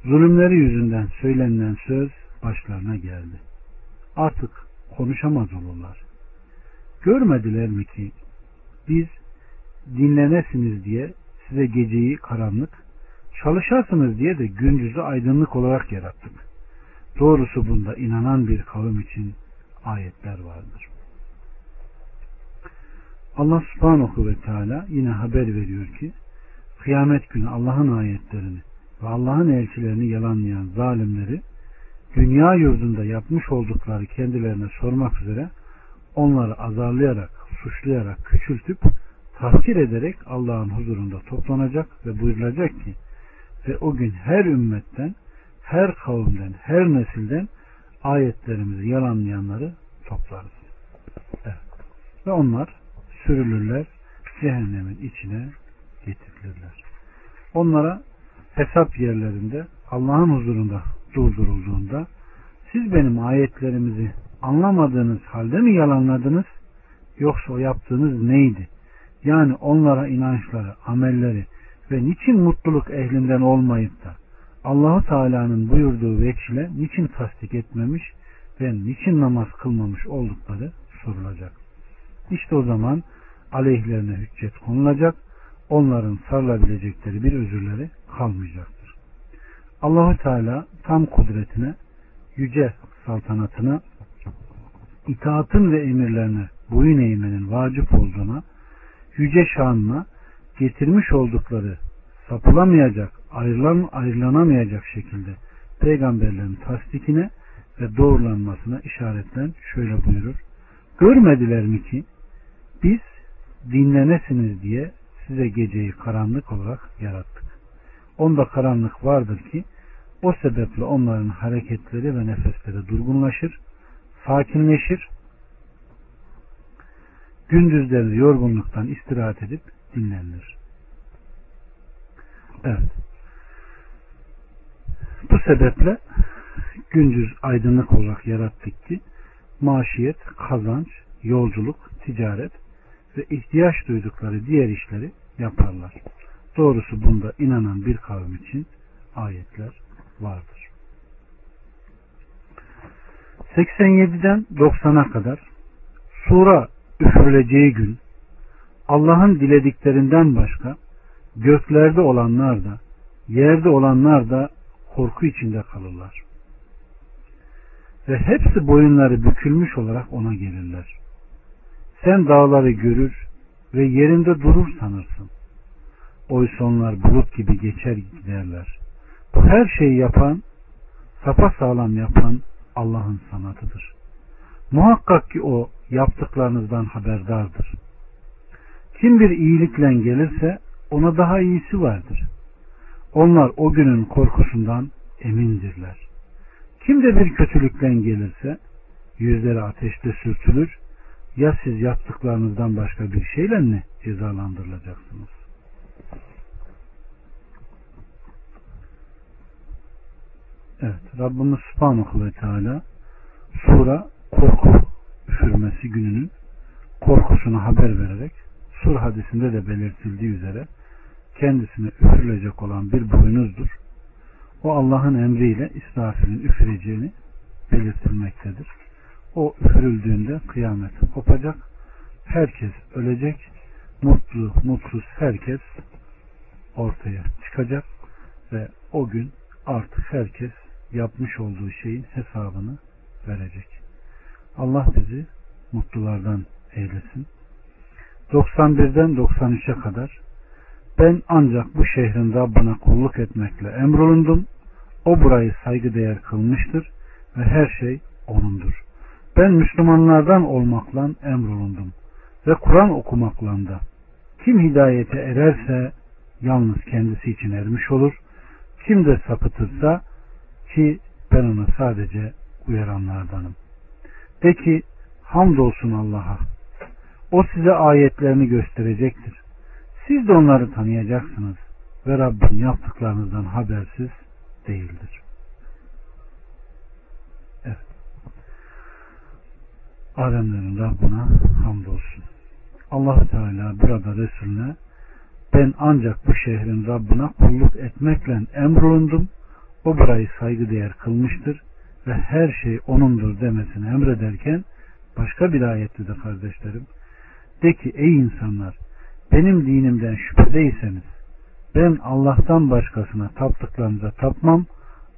Speaker 1: Zulümleri yüzünden söylenilen söz başlarına geldi. Artık konuşamaz olurlar. Görmediler mi ki biz dinlenesiniz diye size geceyi karanlık, çalışarsınız diye de gündüzü aydınlık olarak yarattık. Doğrusu bunda inanan bir kavim için ayetler vardır. Allah subhanahu ve teala yine haber veriyor ki kıyamet günü Allah'ın ayetlerini ve Allah'ın elçilerini yalanlayan zalimleri dünya yurdunda yapmış oldukları kendilerine sormak üzere onları azarlayarak, suçlayarak, küçültüp tahkir ederek Allah'ın huzurunda toplanacak ve buyurulacak ki ve o gün her ümmetten, her kavimden, her nesilden ayetlerimizi yalanlayanları toplarız. Evet. Ve onlar sürülürler, cehennemin içine getirilirler. Onlara hesap yerlerinde Allah'ın huzurunda durdurulduğunda siz benim ayetlerimizi anlamadığınız halde mi yalanladınız yoksa o yaptığınız neydi? Yani onlara inançları, amelleri ve niçin mutluluk ehlinden olmayıp da Allahu Teala'nın buyurduğu veçile niçin tasdik etmemiş ve niçin namaz kılmamış oldukları sorulacak. İşte o zaman aleyhlerine hüccet konulacak, onların sarılabilecekleri bir özürleri kalmayacaktır. Allahu Teala tam kudretine, yüce saltanatına, itaatın ve emirlerine boyun eğmenin vacip olduğuna, yüce şanına getirmiş oldukları sapılamayacak, ayrılan, ayrılanamayacak şekilde peygamberlerin tasdikine ve doğrulanmasına işaretlen şöyle buyurur. Görmediler mi ki biz dinlenesiniz diye size geceyi karanlık olarak yarattık. Onda karanlık vardır ki o sebeple onların hareketleri ve nefesleri durgunlaşır, sakinleşir. Gündüzleri yorgunluktan istirahat edip dinlenilir. Evet. Bu sebeple gündüz aydınlık olarak yarattık ki maşiyet, kazanç, yolculuk, ticaret ve ihtiyaç duydukları diğer işleri yaparlar. Doğrusu bunda inanan bir kavim için ayetler vardır. 87'den 90'a kadar sura üfürüleceği gün Allah'ın dilediklerinden başka göklerde olanlar da yerde olanlar da korku içinde kalırlar. Ve hepsi boyunları bükülmüş olarak ona gelirler. Sen dağları görür ve yerinde durur sanırsın. Oysa onlar bulut gibi geçer giderler. Bu her şeyi yapan, sapa sağlam yapan Allah'ın sanatıdır. Muhakkak ki o yaptıklarınızdan haberdardır. Kim bir iyilikle gelirse ona daha iyisi vardır. Onlar o günün korkusundan emindirler. Kim de bir kötülükle gelirse yüzleri ateşte sürtülür ya siz yaptıklarınızdan başka bir şeyle mi cezalandırılacaksınız? Evet, Rabbimiz Subhanahu ve Teala sura korku üfürmesi gününün korkusunu haber vererek sur hadisinde de belirtildiği üzere kendisine üfürülecek olan bir boynuzdur. O Allah'ın emriyle İsrafil'in üfüreceğini belirtilmektedir. O üfürüldüğünde kıyamet kopacak. Herkes ölecek. Mutlu, mutsuz herkes ortaya çıkacak ve o gün artık herkes yapmış olduğu şeyin hesabını verecek. Allah bizi mutlulardan eylesin. 91'den 93'e kadar ben ancak bu şehrin Rabbına kulluk etmekle emrolundum. O burayı saygıdeğer kılmıştır ve her şey O'nundur. Ben Müslümanlardan olmakla emrolundum ve Kur'an okumakla da. Kim hidayete ererse yalnız kendisi için ermiş olur. Kim de sapıtırsa ki ben ona sadece uyaranlardanım. De ki hamdolsun Allah'a. O size ayetlerini gösterecektir. Siz de onları tanıyacaksınız ve Rabbin yaptıklarınızdan habersiz değildir. Evet. Alemlerin Rabbına hamdolsun. allah Teala burada Resulüne ben ancak bu şehrin Rabbına kulluk etmekle emrolundum. O burayı saygıdeğer kılmıştır ve her şey O'nundur demesini emrederken başka bir ayette de kardeşlerim de ki ey insanlar benim dinimden şüphedeyseniz ben Allah'tan başkasına taptıklarınıza tapmam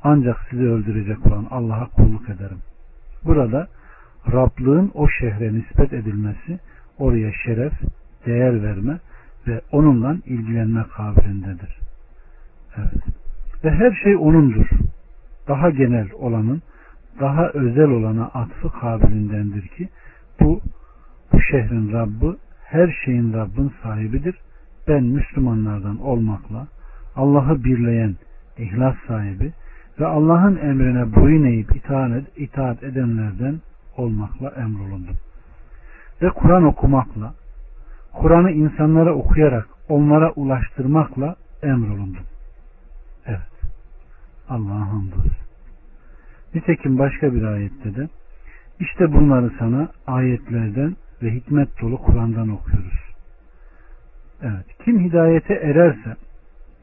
Speaker 1: ancak sizi öldürecek olan Allah'a kulluk ederim. Burada Rablığın o şehre nispet edilmesi oraya şeref, değer verme ve onunla ilgilenme kabilindedir. Evet. Ve her şey onundur. Daha genel olanın daha özel olana atfı kabilindendir ki bu bu şehrin Rabbi her şeyin Rabbin sahibidir. Ben Müslümanlardan olmakla Allah'ı birleyen ihlas sahibi ve Allah'ın emrine boyun eğip itaat, edenlerden olmakla emrolundum. Ve Kur'an okumakla, Kur'an'ı insanlara okuyarak onlara ulaştırmakla emrolundum. Evet. Allah'a hamdolsun. Nitekim başka bir ayette de işte bunları sana ayetlerden ve hikmet dolu Kur'an'dan okuyoruz. Evet. Kim hidayete ererse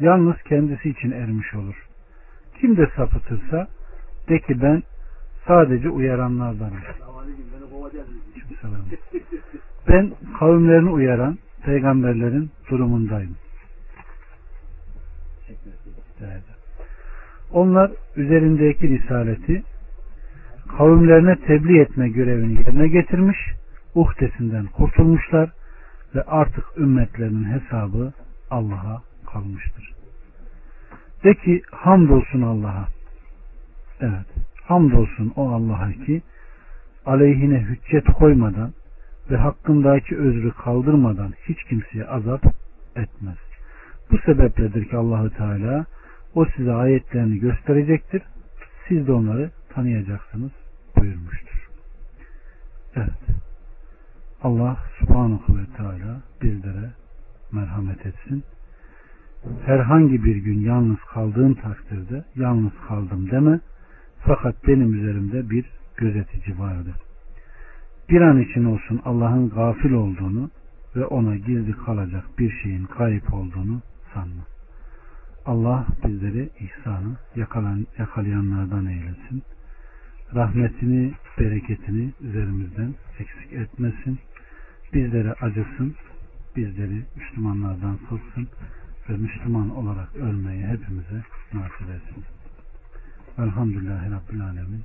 Speaker 1: yalnız kendisi için ermiş olur. Kim de sapıtırsa de ki ben sadece uyaranlardanım. Ben kavimlerini uyaran peygamberlerin durumundayım. Onlar üzerindeki risaleti kavimlerine tebliğ etme görevini yerine getirmiş uhdesinden kurtulmuşlar ve artık ümmetlerinin hesabı Allah'a kalmıştır. De ki hamdolsun Allah'a. Evet. Hamdolsun o Allah'a ki aleyhine hüccet koymadan ve hakkındaki özrü kaldırmadan hiç kimseye azap etmez. Bu sebepledir ki Allahu Teala o size ayetlerini gösterecektir. Siz de onları tanıyacaksınız buyurmuştur. Evet. Allah subhanahu ve teala bizlere merhamet etsin. Herhangi bir gün yalnız kaldığın takdirde yalnız kaldım deme. Fakat benim üzerimde bir gözetici vardı. Bir an için olsun Allah'ın gafil olduğunu ve ona gizli kalacak bir şeyin kayıp olduğunu sanma. Allah bizleri ihsanı yakalan, yakalayanlardan eylesin. Rahmetini, bereketini üzerimizden eksik etmesin. Bizlere acısın, bizleri Müslümanlardan kılsın ve Müslüman olarak ölmeyi hepimize nasip etsin. Velhamdülillahi Rabbil Alemin.